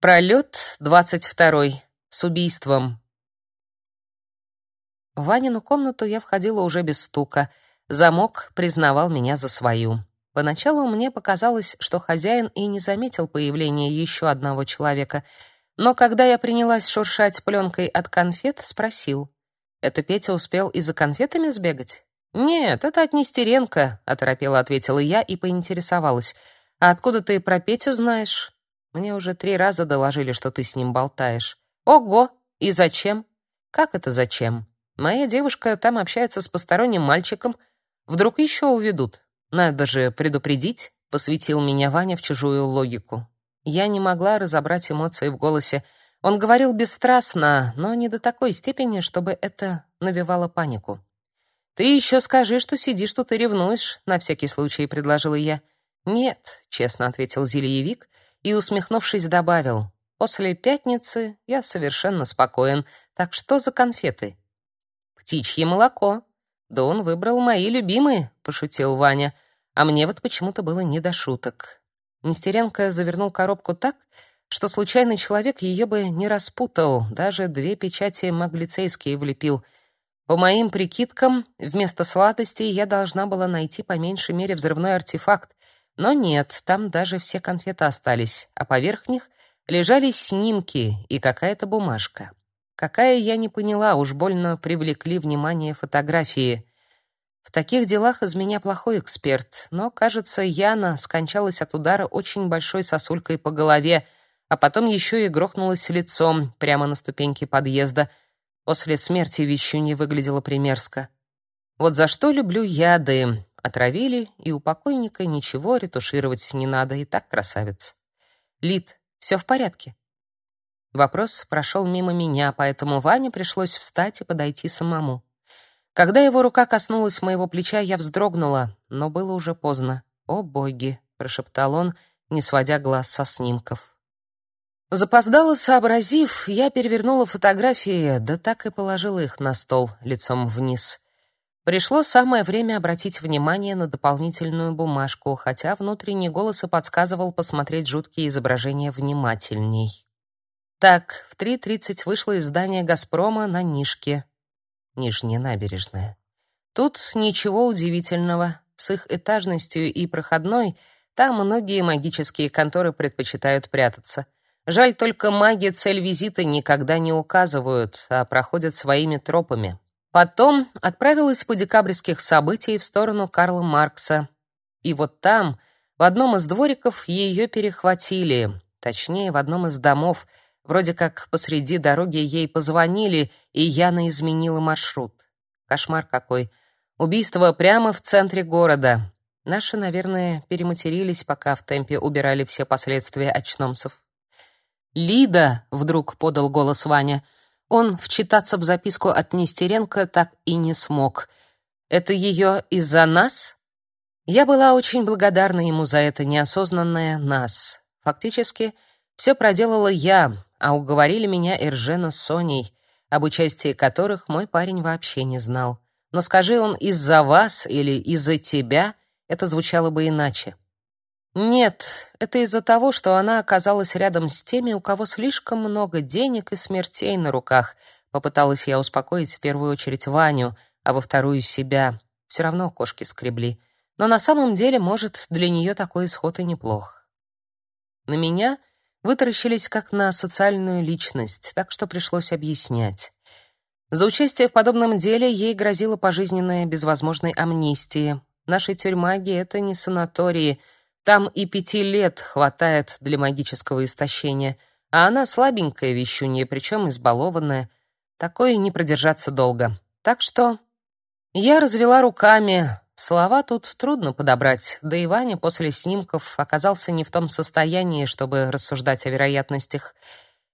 Пролет двадцать второй. С убийством. В Ванину комнату я входила уже без стука. Замок признавал меня за свою. Поначалу мне показалось, что хозяин и не заметил появления еще одного человека, но когда я принялась шуршать пленкой от конфет, спросил: "Это Петя успел и за конфетами сбегать?" "Нет, это от Нестеренко", оторопела ответила я и поинтересовалась: "А откуда ты про Петю знаешь?" Мне уже три раза доложили, что ты с ним болтаешь. Ого! И зачем? Как это зачем? Моя девушка там общается с посторонним мальчиком. Вдруг еще уведут. Надо же предупредить, посвятил меня Ваня в чужую логику. Я не могла разобрать эмоции в голосе. Он говорил бесстрастно, но не до такой степени, чтобы это навевало панику. Ты еще скажи, что сидишь тут и ревнуешь, на всякий случай предложила я. Нет, честно ответил Зельевик и, усмехнувшись, добавил: "После пятницы я совершенно спокоен. Так что за конфеты?" "Птичье молоко". "Да он выбрал мои любимые", пошутил Ваня, а мне вот почему-то было не до шуток. Нестеренко завернул коробку так, что случайный человек ее бы не распутал, даже две печати маглицейские влепил. По моим прикидкам, вместо сладостей я должна была найти по меньшей мере взрывной артефакт, но нет, там даже все конфеты остались, а поверх них лежали снимки и какая-то бумажка. Какая я не поняла, уж больно привлекли внимание фотографии. В таких делах из меня плохой эксперт, но, кажется, Яна скончалась от удара очень большой сосулькой по голове, а потом еще и грохнулась лицом прямо на ступеньки подъезда. После смерти вещунья выглядела примерзко. Вот за что люблю яды. Отравили, и у покойника ничего ретушировать не надо, и так красавец. Лид, все в порядке? Вопрос прошел мимо меня, поэтому Ване пришлось встать и подойти самому. Когда его рука коснулась моего плеча, я вздрогнула, но было уже поздно. "О боги", прошептал он, не сводя глаз со снимков. Запоздало сообразив, я перевернула фотографии, да так и положила их на стол лицом вниз. Пришло самое время обратить внимание на дополнительную бумажку, хотя внутренний голос и подсказывал посмотреть жуткие изображения внимательней. Так, в 3.30 вышло из здания «Газпрома» на Нишке. Нижняя набережная. Тут ничего удивительного. С их этажностью и проходной там многие магические конторы предпочитают прятаться. Жаль только маги цель визита никогда не указывают, а проходят своими тропами. Потом отправилась по декабрьских событий в сторону Карла Маркса. И вот там, в одном из двориков, ее перехватили. Точнее, в одном из домов. Вроде как посреди дороги ей позвонили, и Яна изменила маршрут. Кошмар какой. Убийство прямо в центре города. Наши, наверное, перематерились, пока в темпе убирали все последствия очномцев. «Лида!» — вдруг подал голос Ваня — он вчитаться в записку от Нестеренко так и не смог. Это ее из-за нас? Я была очень благодарна ему за это неосознанное нас. Фактически, все проделала я, а уговорили меня Эржена с Соней, об участии которых мой парень вообще не знал. Но скажи он из-за вас или из-за тебя, это звучало бы иначе. Нет, это из-за того, что она оказалась рядом с теми, у кого слишком много денег и смертей на руках. Попыталась я успокоить в первую очередь Ваню, а во вторую себя. Все равно кошки скребли. Но на самом деле, может, для нее такой исход и неплох. На меня вытаращились как на социальную личность, так что пришлось объяснять. За участие в подобном деле ей грозила пожизненная без возможной амнистии. Наши тюрьмаги — это не санатории — там и пяти лет хватает для магического истощения, а она слабенькая вещунья, причем избалованная. Такое не продержаться долго. Так что я развела руками. Слова тут трудно подобрать, да и Ваня после снимков оказался не в том состоянии, чтобы рассуждать о вероятностях.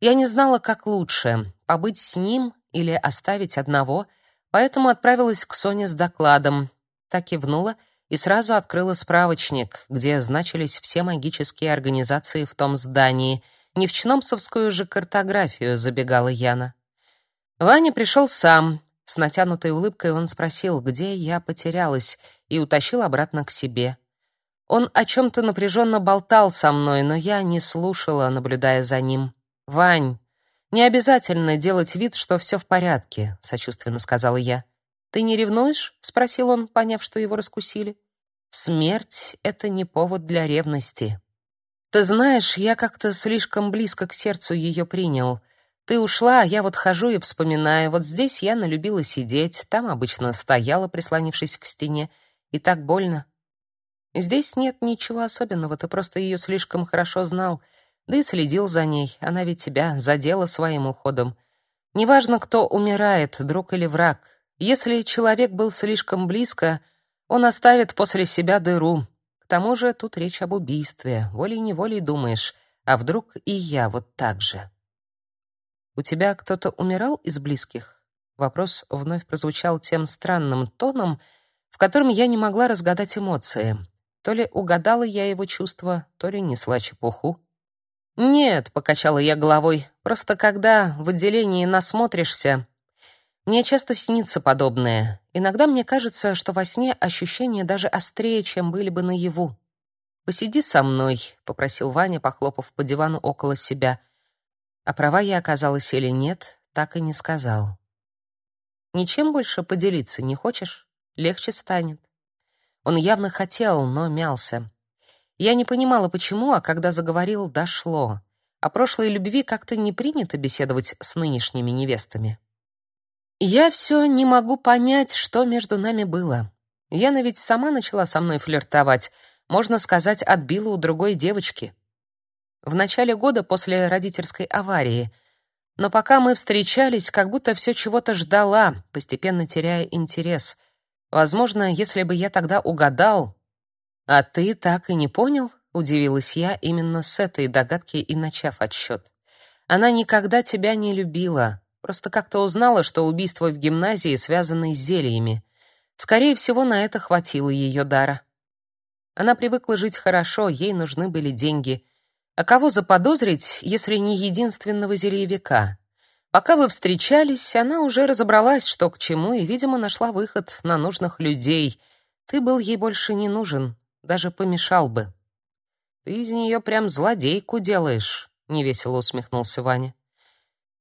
Я не знала, как лучше — побыть с ним или оставить одного, поэтому отправилась к Соне с докладом. Так кивнула — и сразу открыла справочник, где значились все магические организации в том здании. Не в Чномсовскую же картографию забегала Яна. Ваня пришел сам. С натянутой улыбкой он спросил, где я потерялась, и утащил обратно к себе. Он о чем-то напряженно болтал со мной, но я не слушала, наблюдая за ним. «Вань, не обязательно делать вид, что все в порядке», — сочувственно сказала я. «Ты не ревнуешь?» — спросил он, поняв, что его раскусили. «Смерть — это не повод для ревности». «Ты знаешь, я как-то слишком близко к сердцу ее принял. Ты ушла, а я вот хожу и вспоминаю. Вот здесь я налюбила сидеть, там обычно стояла, прислонившись к стене, и так больно. Здесь нет ничего особенного, ты просто ее слишком хорошо знал, да и следил за ней. Она ведь тебя задела своим уходом. Неважно, кто умирает, друг или враг. Если человек был слишком близко, он оставит после себя дыру. К тому же тут речь об убийстве. Волей-неволей думаешь, а вдруг и я вот так же. У тебя кто-то умирал из близких? Вопрос вновь прозвучал тем странным тоном, в котором я не могла разгадать эмоции. То ли угадала я его чувства, то ли несла чепуху. «Нет», — покачала я головой, — «просто когда в отделении насмотришься...» Мне часто снится подобное. Иногда мне кажется, что во сне ощущения даже острее, чем были бы наяву. «Посиди со мной», — попросил Ваня, похлопав по дивану около себя. А права я оказалась или нет, так и не сказал. «Ничем больше поделиться не хочешь? Легче станет». Он явно хотел, но мялся. Я не понимала, почему, а когда заговорил, дошло. О прошлой любви как-то не принято беседовать с нынешними невестами. Я все не могу понять, что между нами было. Яна ведь сама начала со мной флиртовать, можно сказать, отбила у другой девочки. В начале года после родительской аварии. Но пока мы встречались, как будто все чего-то ждала, постепенно теряя интерес — Возможно, если бы я тогда угадал... А ты так и не понял? Удивилась я именно с этой догадки и начав отсчет. Она никогда тебя не любила, просто как-то узнала, что убийство в гимназии связано с зельями. Скорее всего, на это хватило ее дара. Она привыкла жить хорошо, ей нужны были деньги. А кого заподозрить, если не единственного зельевика? Пока вы встречались, она уже разобралась, что к чему, и, видимо, нашла выход на нужных людей. Ты был ей больше не нужен, даже помешал бы. Ты из нее прям злодейку делаешь, невесело усмехнулся Ваня.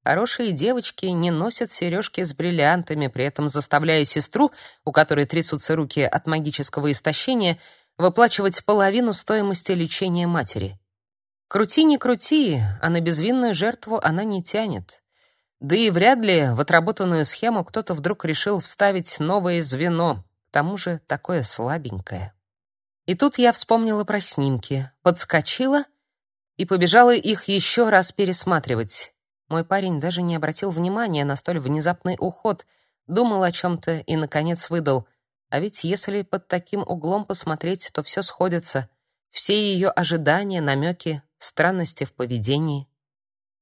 Хорошие девочки не носят сережки с бриллиантами, при этом заставляя сестру, у которой трясутся руки от магического истощения, выплачивать половину стоимости лечения матери. Крути не крути, а на безвинную жертву она не тянет. Да и вряд ли в отработанную схему кто-то вдруг решил вставить новое звено, к тому же такое слабенькое. И тут я вспомнила про снимки, подскочила и побежала их еще раз пересматривать. Мой парень даже не обратил внимания на столь внезапный уход, думал о чем-то и, наконец, выдал. А ведь если под таким углом посмотреть, то все сходится. Все ее ожидания, намеки, странности в поведении.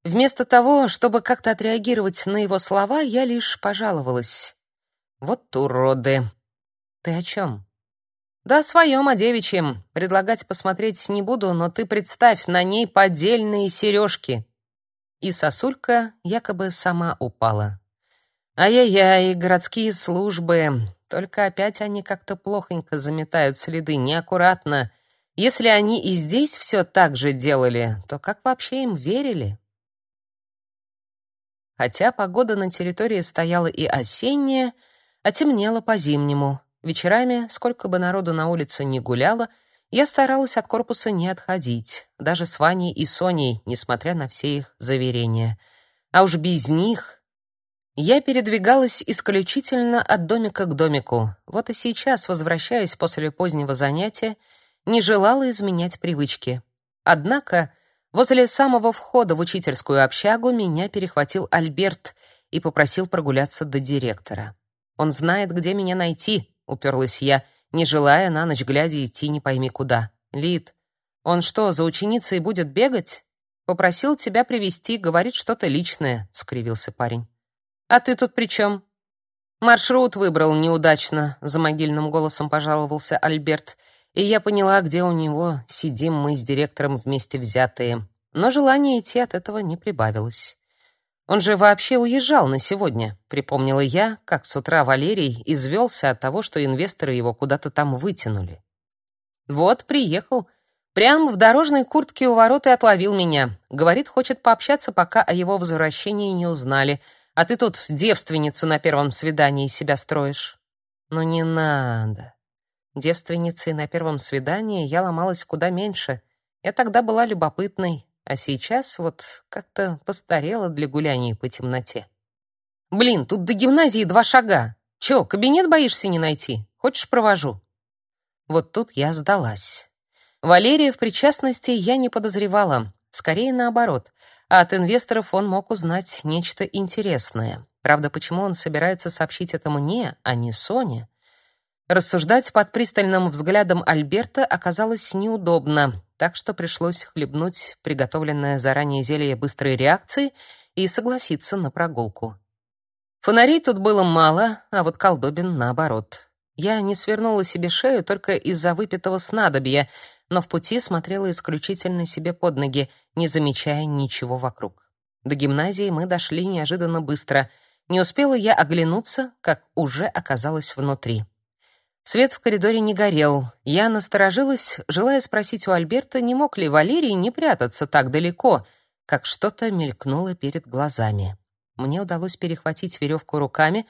Вместо того, чтобы как-то отреагировать на его слова, я лишь пожаловалась. «Вот уроды!» «Ты о чем?» «Да о своем, о. Предлагать посмотреть не буду, но ты представь, на ней поддельные сережки». И сосулька якобы сама упала. Ай-яй-яй, городские службы. Только опять они как-то плохонько заметают следы, неаккуратно. Если они и здесь все так же делали, то как вообще им верили? Хотя погода на территории стояла и осенняя, а темнело по-зимнему. Вечерами, сколько бы народу на улице ни гуляло, я старалась от корпуса не отходить, даже с Ваней и Соней, несмотря на все их заверения. А уж без них я передвигалась исключительно от домика к домику. Вот и сейчас, возвращаясь после позднего занятия, не желала изменять привычки. Однако Возле самого входа в учительскую общагу меня перехватил Альберт и попросил прогуляться до директора. Он знает, где меня найти, уперлась я, не желая на ночь глядя идти не пойми куда. Лид, он что, за ученицей будет бегать? Попросил тебя привести, говорит что-то личное, скривился парень. А ты тут при чем? Маршрут выбрал неудачно, за могильным голосом пожаловался Альберт и я поняла, где у него сидим мы с директором вместе взятые. Но желание идти от этого не прибавилось. Он же вообще уезжал на сегодня, припомнила я, как с утра Валерий извелся от того, что инвесторы его куда-то там вытянули. Вот приехал. Прям в дорожной куртке у ворот и отловил меня. Говорит, хочет пообщаться, пока о его возвращении не узнали. А ты тут девственницу на первом свидании себя строишь. Ну не надо. Девственницей на первом свидании я ломалась куда меньше. Я тогда была любопытной, а сейчас вот как-то постарела для гуляний по темноте. Блин, тут до гимназии два шага. Чё, кабинет боишься не найти? Хочешь, провожу? Вот тут я сдалась. Валерия в причастности я не подозревала, скорее наоборот. А от инвесторов он мог узнать нечто интересное. Правда, почему он собирается сообщить это мне, а не Соне? Рассуждать под пристальным взглядом Альберта оказалось неудобно, так что пришлось хлебнуть приготовленное заранее зелье быстрой реакции и согласиться на прогулку. Фонарей тут было мало, а вот колдобин наоборот. Я не свернула себе шею только из-за выпитого снадобья, но в пути смотрела исключительно себе под ноги, не замечая ничего вокруг. До гимназии мы дошли неожиданно быстро. Не успела я оглянуться, как уже оказалась внутри. Свет в коридоре не горел. Я насторожилась, желая спросить у Альберта, не мог ли Валерий не прятаться так далеко, как что-то мелькнуло перед глазами. Мне удалось перехватить веревку руками,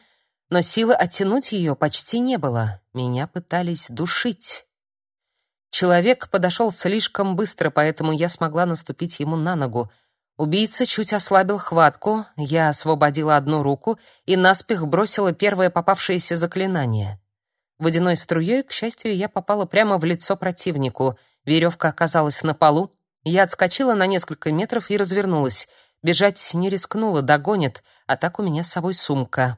но силы оттянуть ее почти не было. Меня пытались душить. Человек подошел слишком быстро, поэтому я смогла наступить ему на ногу. Убийца чуть ослабил хватку, я освободила одну руку и наспех бросила первое попавшееся заклинание. Водяной струей, к счастью, я попала прямо в лицо противнику. Веревка оказалась на полу. Я отскочила на несколько метров и развернулась. Бежать не рискнула, догонит, а так у меня с собой сумка.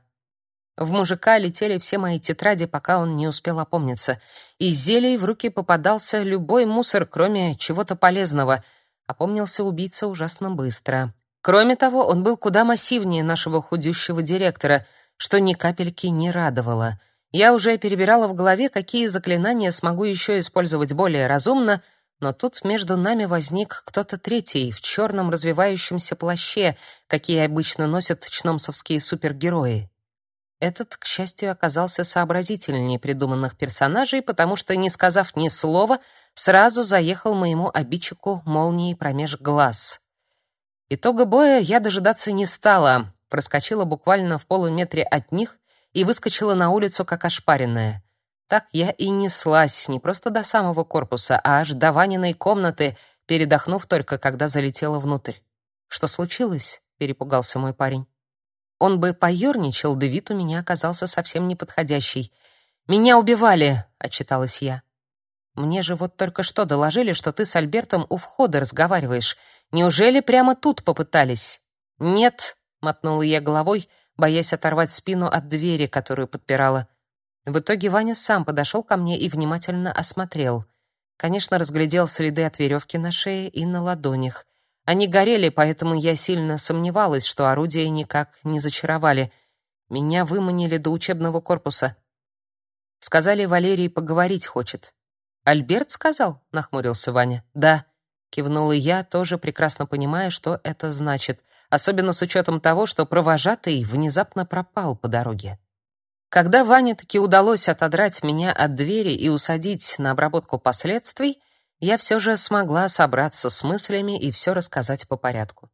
В мужика летели все мои тетради, пока он не успел опомниться. Из зелий в руки попадался любой мусор, кроме чего-то полезного. Опомнился убийца ужасно быстро. Кроме того, он был куда массивнее нашего худющего директора, что ни капельки не радовало. Я уже перебирала в голове, какие заклинания смогу еще использовать более разумно, но тут между нами возник кто-то третий в черном развивающемся плаще, какие обычно носят чномсовские супергерои. Этот, к счастью, оказался сообразительнее придуманных персонажей, потому что, не сказав ни слова, сразу заехал моему обидчику молнией промеж глаз. Итога боя я дожидаться не стала, проскочила буквально в полуметре от них и выскочила на улицу как ошпаренная. Так я и неслась не просто до самого корпуса, а аж до Ваниной комнаты, передохнув только, когда залетела внутрь. «Что случилось?» — перепугался мой парень. Он бы поерничал, да вид у меня оказался совсем неподходящий. «Меня убивали!» — отчиталась я. «Мне же вот только что доложили, что ты с Альбертом у входа разговариваешь. Неужели прямо тут попытались?» «Нет», — мотнула я головой, боясь оторвать спину от двери, которую подпирала. В итоге Ваня сам подошел ко мне и внимательно осмотрел. Конечно, разглядел следы от веревки на шее и на ладонях. Они горели, поэтому я сильно сомневалась, что орудия никак не зачаровали. Меня выманили до учебного корпуса. Сказали, Валерий поговорить хочет. Альберт сказал, нахмурился Ваня. Да, кивнула я, тоже прекрасно понимая, что это значит, особенно с учетом того, что провожатый внезапно пропал по дороге. Когда Ване таки удалось отодрать меня от двери и усадить на обработку последствий, я все же смогла собраться с мыслями и все рассказать по порядку.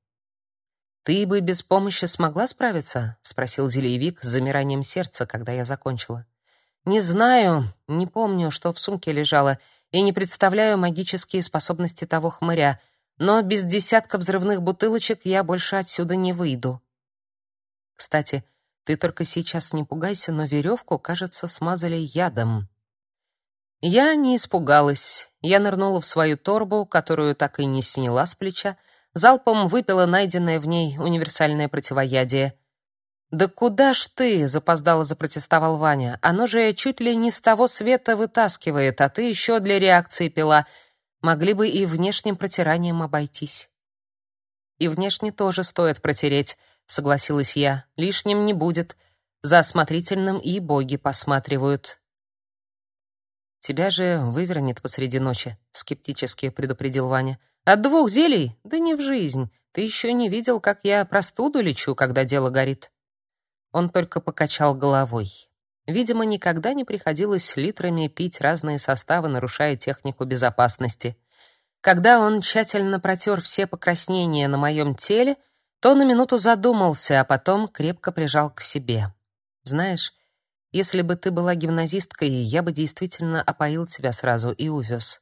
«Ты бы без помощи смогла справиться?» — спросил Зелевик с замиранием сердца, когда я закончила. «Не знаю, не помню, что в сумке лежало, и не представляю магические способности того хмыря, но без десятка взрывных бутылочек я больше отсюда не выйду. Кстати, ты только сейчас не пугайся, но веревку, кажется, смазали ядом». Я не испугалась. Я нырнула в свою торбу, которую так и не сняла с плеча, залпом выпила найденное в ней универсальное противоядие. «Да куда ж ты?» — запоздало запротестовал Ваня. «Оно же чуть ли не с того света вытаскивает, а ты еще для реакции пила. Могли бы и внешним протиранием обойтись». «И внешне тоже стоит протереть», — согласилась я. «Лишним не будет. За осмотрительным и боги посматривают. Тебя же вывернет посреди ночи, скептически предупредил Ваня. От двух зелий? Да не в жизнь. Ты еще не видел, как я простуду лечу, когда дело горит. Он только покачал головой. Видимо, никогда не приходилось литрами пить разные составы, нарушая технику безопасности. Когда он тщательно протер все покраснения на моем теле, то на минуту задумался, а потом крепко прижал к себе. Знаешь, если бы ты была гимназисткой, я бы действительно опоил тебя сразу и увез.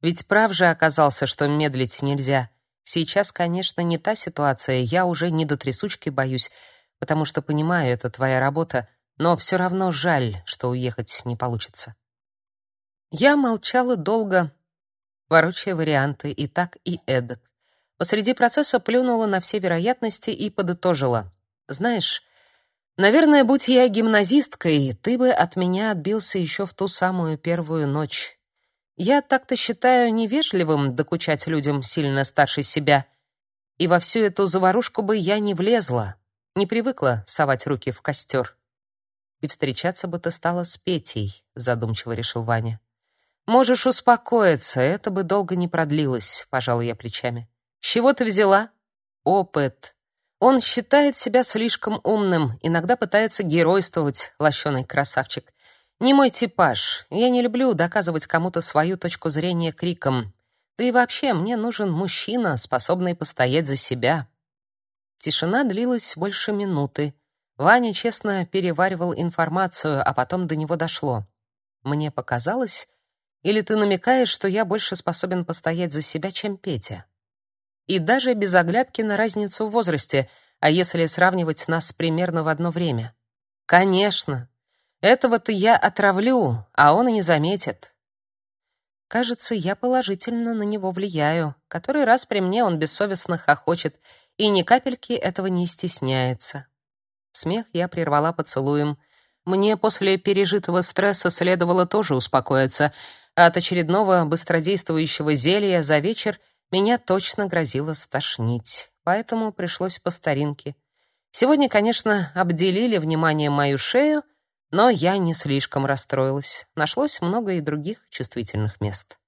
Ведь прав же оказался, что медлить нельзя. Сейчас, конечно, не та ситуация, я уже не до трясучки боюсь, потому что понимаю, это твоя работа, но все равно жаль, что уехать не получится. Я молчала долго, ворочая варианты и так, и эдак. Посреди процесса плюнула на все вероятности и подытожила. Знаешь, наверное, будь я гимназисткой, ты бы от меня отбился еще в ту самую первую ночь. Я так-то считаю невежливым докучать людям сильно старше себя, и во всю эту заварушку бы я не влезла, не привыкла совать руки в костер. И встречаться бы ты стала с Петей, задумчиво решил Ваня. Можешь успокоиться, это бы долго не продлилось, пожал я плечами. С чего ты взяла? Опыт. Он считает себя слишком умным, иногда пытается геройствовать, лощеный красавчик. Не мой типаж. Я не люблю доказывать кому-то свою точку зрения криком. Да и вообще, мне нужен мужчина, способный постоять за себя. Тишина длилась больше минуты. Ваня честно переваривал информацию, а потом до него дошло. Мне показалось, или ты намекаешь, что я больше способен постоять за себя, чем Петя? И даже без оглядки на разницу в возрасте, а если сравнивать нас примерно в одно время. Конечно, этого-то я отравлю, а он и не заметит. Кажется, я положительно на него влияю. Который раз при мне он бессовестно хохочет и ни капельки этого не стесняется. Смех я прервала поцелуем. Мне после пережитого стресса следовало тоже успокоиться, а от очередного быстродействующего зелья за вечер меня точно грозило стошнить. Поэтому пришлось по старинке. Сегодня, конечно, обделили вниманием мою шею, но я не слишком расстроилась. Нашлось много и других чувствительных мест.